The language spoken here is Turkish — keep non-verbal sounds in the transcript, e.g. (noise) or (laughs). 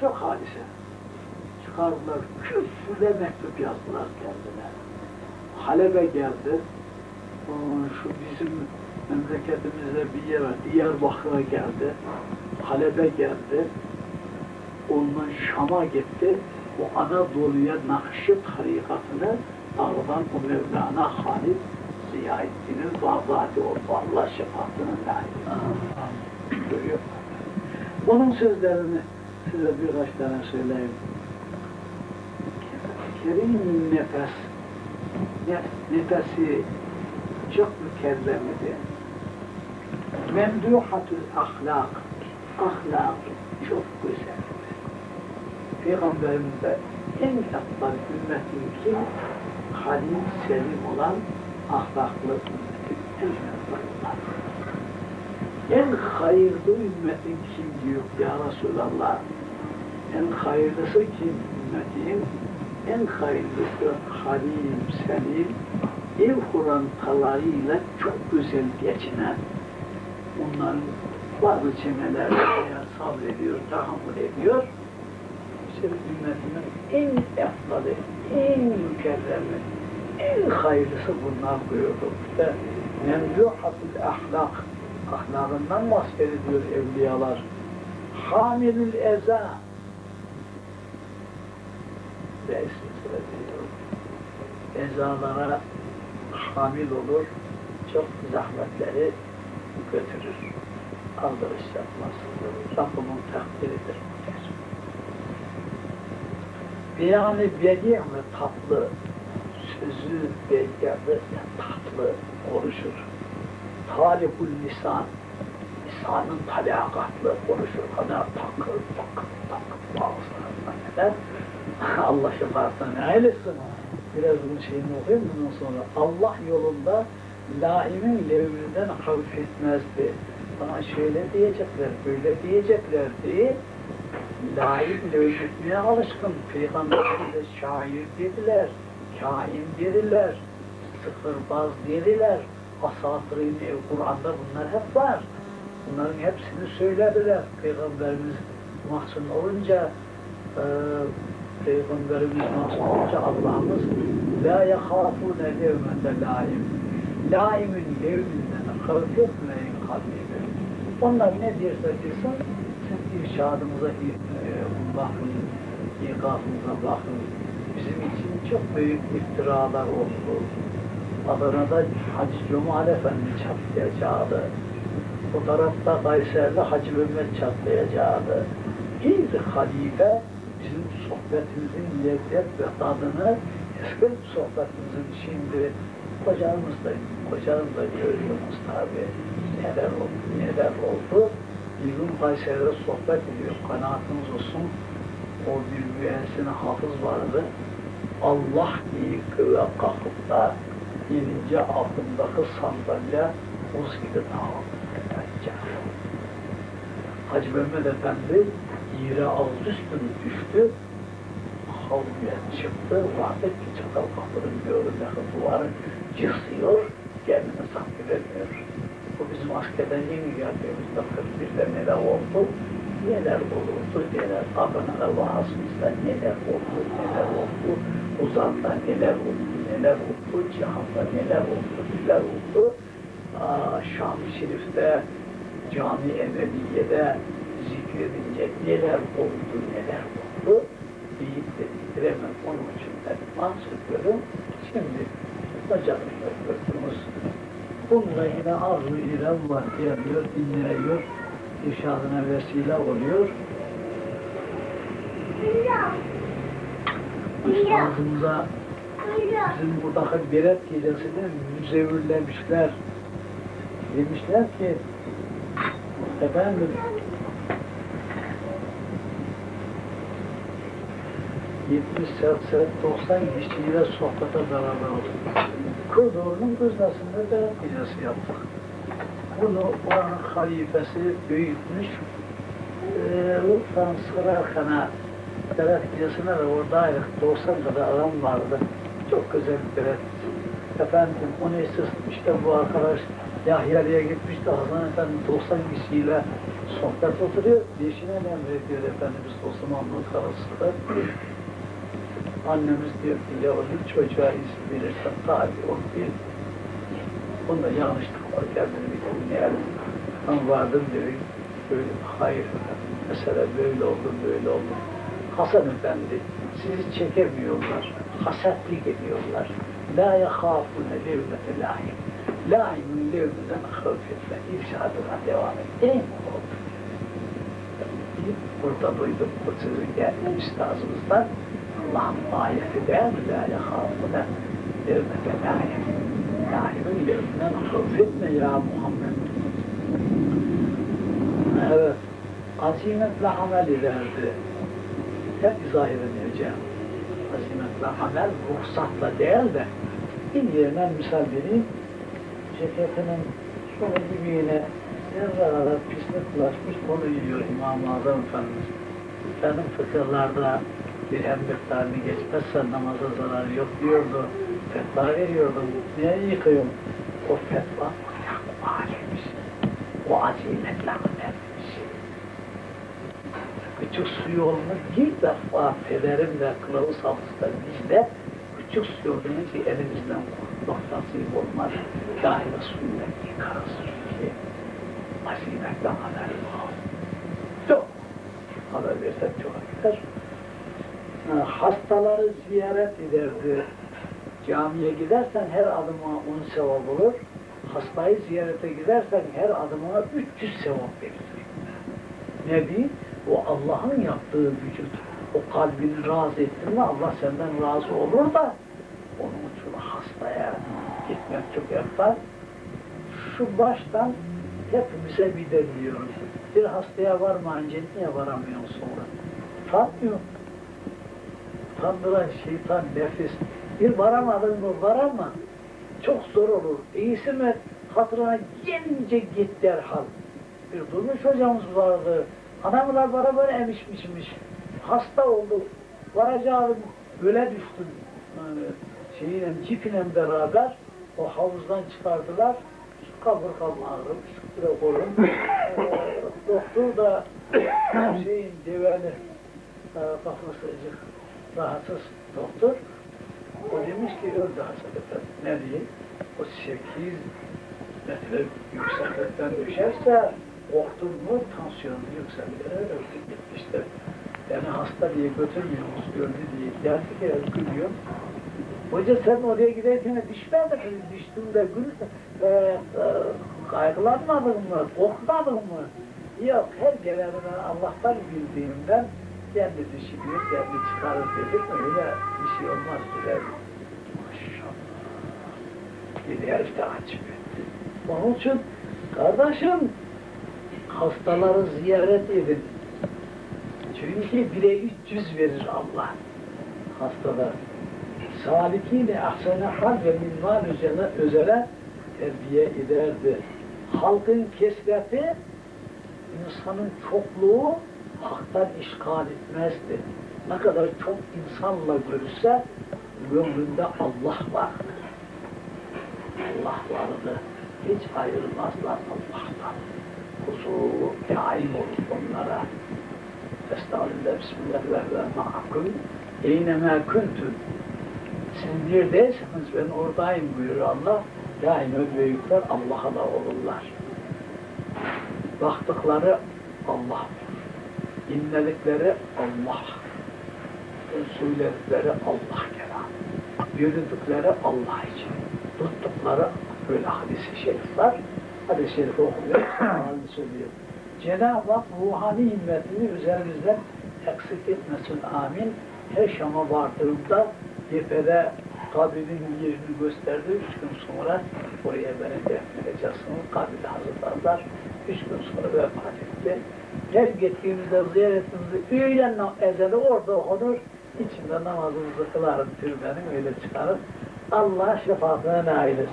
çok hadise. Çıkardılar, küfürle mektup yazdılar kendine. Halep'e geldi. O, Şu bizim memleketimizde bir yer var, Diyarbakır'a geldi. Halep'e geldi. Ondan Şam'a gitti. O Anadolu'ya Nakşi tarikatını dağılan o Mevlana Halid Ziyaettin'in Bağdadi oldu. Allah şefaatine nail. Görüyor Onun sözlerini size birkaç tane söyleyeyim. Kerim nefes, nef- nefesi çok mükellemidir. Memduhatül ahlak, ahlak çok güzel. Peygamberimiz de en eftal ümmetin kim? Halim selim olan ahlaklı ümmetin en eftallar. En hayırlı ümmetin kim diyor ya Resulallah? En hayırlısı kim ümmetin? En hayırlısı halim, selim, ev kuran talarıyla çok güzel geçinen, onların bazı çenelerle veya sabrediyor, tahammül ediyor. İşte ümmetimin en eftalı, en mükerremi, en hayırlısı bunlar buyurdu. İşte memduhatul ahlak, ahlakından bahsediyor evliyalar. Hamilül eza, ve hamil olur, çok zahmetleri götürür. Aldırış yapmaz. Rabbimin takdiridir. Yani bedi ve tatlı, sözü ve tatlı konuşur. Talibul lisan, lisanın talakatlı konuşur. Kadar takır takır takır bağırsınlar neler. (laughs) Allah şefaatine eylesin. Biraz bunun şeyini okuyayım bundan sonra. Allah yolunda laimin levrinden hafif etmezdi. Bana şöyle diyecekler, böyle diyecekler diye laim levretmeye alışkın. Peygamberimize şair dediler, kain dediler, sıfırbaz dediler. Asatırın Kur'an'da bunlar hep var. Bunların hepsini söylediler. Peygamberimiz mahzun olunca e, Peygamberimiz nasıl olunca Allah'ımız la yahafune levmete laim laimin levminden etmeyin kalbiyle. Onlar ne derse desin siz irşadımıza e, bakın, ikazımıza bakın. Bizim için çok büyük iftiralar oldu. Adana'da Hacı Cumali Efendi çatlayacaktı. Bu tarafta Kayser'de Hacı Mehmet çatlayacaktı. Bir halife bizim sohbetimizin lezzet ve tadını eski sohbetimizin şimdi kocamız da, kocam da görüyoruz tabi. Neler oldu, neler oldu. Bir gün Kayseri'de sohbet ediyor. Kanaatiniz olsun. O bir müessine hafız vardı. Allah diye kıva kalkıp da inince altındaki sandalye buz gibi dağıldı. Hacı Mehmet Efendi yere ağzı üstüne düştü. Havluya çıktı. Vakit ki çatal kapının görünmesi duvarı cısıyor. Kendini saklayamıyor. Bu bizim askerden yeni geldiğimizde 41'de neler oldu? Neler olurdu, neler Adana'da Vahasımızda neler oldu, neler oldu, Uzan'da neler oldu, neler oldu, Cihan'da neler oldu, neler oldu. Aa, Şam-ı Şerif'te, Cami Emeviye'de zikredilecek neler oldu, neler oldu deyip de bitiremem. Onun için ben bahsediyorum. Şimdi bacaklarını gördünüz. Bununla yine arzu ile Allah geliyor, dinleniyor, irşadına vesile oluyor. Üstadımıza bizim buradaki beret gecesini müzevürlemişler. Demişler ki efendim 70 80 90 kişiyle sohbete beraber olduk. Kurdur'un kızdasında beret gecesi yaptık. Bunu oranın halifesi büyütmüş. Ee, Urfa'nın Sırakhan'a beret gecesine de oradaydık. 90 kadar adam vardı. Çok güzel bir beret. Efendim onu işte bu arkadaş Yahya'ya gitmiş de Hasan Efendi 90 kişiyle sohbet oturuyor. Yeşine emrediyor Efendimiz Osmanlı karısıda. Annemiz diyor ki yavrum çocuğa isim verirsen tabi ol diye. Bunda yanlışlık var kendini bir dinleyelim. Ben vardım diyor. Böyle hayır. Mesela böyle oldu böyle oldu. Hasan Efendi sizi çekemiyorlar. Hasetlik ediyorlar. La yahafune levmete lahim. Laimin levmeden havfetle irşadına devam et. Ey oğlum. Burada duydum bu sözü geldi üstazımızdan. Allah'ın ayeti değil mi? La yahafune levmete lahim. Laimin levmeden havfetme ya Muhammed. Evet. Azimetle amel ederdi. Hep izah edemeyeceğim. Azimetle amel ruhsatla değil de bir yerine misal vereyim. Ceketinin şöyle dibine zerre kadar pislik bulaşmış onu yiyor İmam-ı Azam Efendimiz. Benim fıkırlarda bir hem miktarını geçmezse namaza zararı yok diyordu. Fetva veriyordum. Niye yıkıyorum? O fetva takvaliymiş. O azimetle amelmiş. Küçük su yolunu bir defa pederimle kılavuz hafızda bizde küçük su yolunu ki elimizden noktası olmaz. Daima suyla yıkarız çünkü. Azimetle amel var. Çok. Haber versem çok gider. Ha, Hastaları ziyaret ederdi. Camiye gidersen her adıma on sevap olur. Hastayı ziyarete gidersen her adıma 300 sevap verir. Nebi, o Allah'ın yaptığı vücut, o kalbini razı ettin mi Allah senden razı olur da onun için hastaya gitmek çok yapar. Şu baştan hepimize bir deniyoruz. Bir hastaya varmayınca niye varamıyorsun sonra? Tatmıyor. Tandıran şeytan nefis. Bir varamadın mı varama. Çok zor olur. İyisi mi hatırına gelince git derhal. Bir durmuş hocamız vardı. Anamlar bana böyle emişmişmiş. Hasta oldu. Varacağım böyle düştüm. Yani şeyle, cipiyle beraber o havuzdan çıkardılar. Şu kaburgam ağrımış, şurada kolum. Doktor da şeyin deveni e, kafası rahatsız doktor. O demiş ki öldü Efendi. Ne diye? O sekiz metre yükseklikten düşerse korktun mu tansiyonu yükselir. Öldü gitmiştir. Beni hasta diye götürmüyoruz, öldü diye. Geldi ki gülüyor. Hoca sen oraya giderken düşmedin mi? Düştüm de gül, e, e, kaygılanmadın mı? Korkmadın mı? Yok, her geleni ben Allah'tan bildiğimden kendi düşünüyor, kendi çıkarır dedik mi? Öyle bir şey olmaz güzel. Maşallah. Bir herif daha çıkıyor. Onun için kardeşim hastaları ziyaret edin. Çünkü bire 300 verir Allah hastalar. Salikine ahsene hal ve minval üzerine özele terbiye ederdi. Halkın kesreti, insanın çokluğu haktan işgal etmezdi. Ne kadar çok insanla görürse gönlünde Allah vardı. Allah vardı. Hiç ayrılmazlar Allah'tan. Huzur, daim olur onlara. Estağfirullah, Bismillah ve ve ma'akum. Eyneme kuntum. Siz neredeyseniz ben oradayım buyuruyor Allah. Daim büyükler Allah'a da olurlar. Baktıkları Allah. İnledikleri Allah. Söyledikleri Allah kelamı. Yürüdükleri Allah için. Tuttukları böyle hadis-i şerif var. Hadis-i şerif okuyor. Halini söylüyor. Cenab-ı Hak ruhani himmetini üzerimizden eksik etmesin. Amin. Her Şam'a vardığımda cephede kabrinin yerini gösterdi. Üç gün sonra oraya beni defnedeceksiniz. Kabri hazırlarlar. Üç gün sonra vefat etti. Her gittiğimizde ziyaretimizi öğlen ezeli orada okunur. İçinde namazımızı kılarım türbenim öyle çıkarım. Allah şefaatine nail.